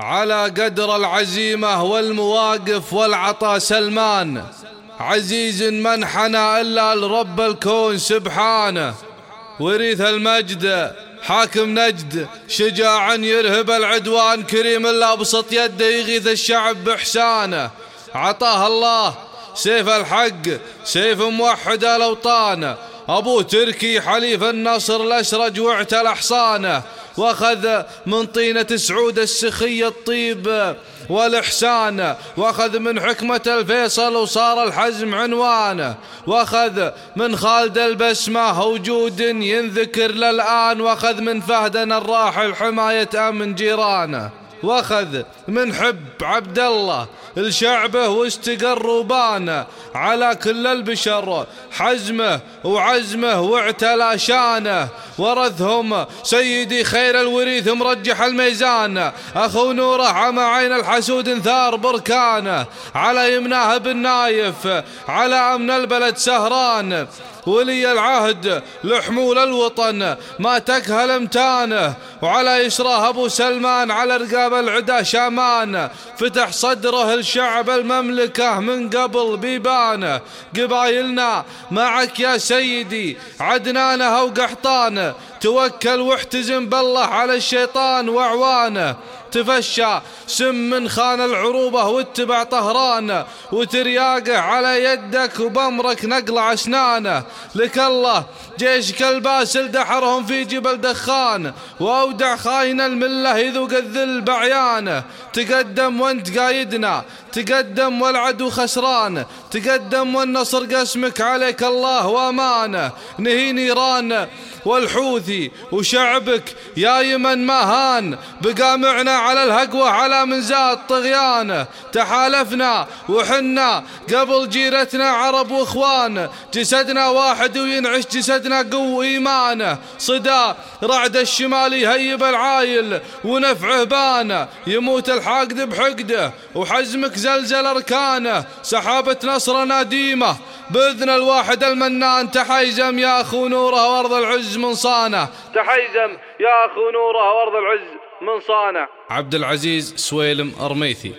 على قدر العزيمة والمواقف والعطاء سلمان. عزيز من حنى إلا لرب الكون سبحانه. وريث المجد حاكم نجد شجاعا يرهب العدوان كريم لا بسط يده يغيث الشعب بإحسانه. عطاه الله سيف الحق سيف موحد الأوطان أبو تركي حليف النصر الأسرج واعتل أحصانه. وأخذ من طينة سعود السخي الطيب والإحسان وأخذ من حكمة الفيصل وصار الحزم عنوانه وأخذ من خالد البسمة وجود ينذكر للآن وأخذ من فهدنا الراحل حماية أمن جيرانه وأخذ من حب عبد الله لشعبه واستقر وبان على كل البشر حزمه وعزمه واعتلى شانه ورثهم. سيدي خير الوريث مرجح الميزان. أخو نوره عمى عين الحسود ثار بركانه على يمناه بالنايف على أمن البلد سهران. ولي العهد لحمول الوطن ما تكهل امتانه وعلى يسراه أبو سلمان على رقاب العدا شامان. فتح صدره الشعب المملكة من قبل بيبانه قبايلنا معك يا سيدي عدنانه وقحطانه توكل واحتزم بالله على الشيطان واعوانه تفشى سم من خان العروبة واتبع طهران وترياقه على يدك وبمرك نقلع اسنانه لك الله جيشك الباسل دحرهم في جبل دخان. وأودع خاين الملة يذوق الذل بعيانه. تقدم وانت قايدنا تقدم والعدو خسران. تقدم والنصر قسمك عليك الله وأمانه. نهي نيران والحوثي وشعبك يا يمن ما هان بقى معنا على الهقوة على من زاد طغيانه تحالفنا وحنا قبل جيرتنا عرب واخوان. جسدنا واحد وينعش جسدنا قو ايمانه صدا رعد الشمال يهيب العايل ونفعه بانه يموت الحاقد بحقده وحزمك زلزل أركانه. سحابة نصرنا ديمة بإذن الواحد المنان تحيزم يا أخو نوره وأرض العز من صانه. تحيزم يا أخو نوره وأرض العز من صانع عبد العزيز سويلم أرميثي.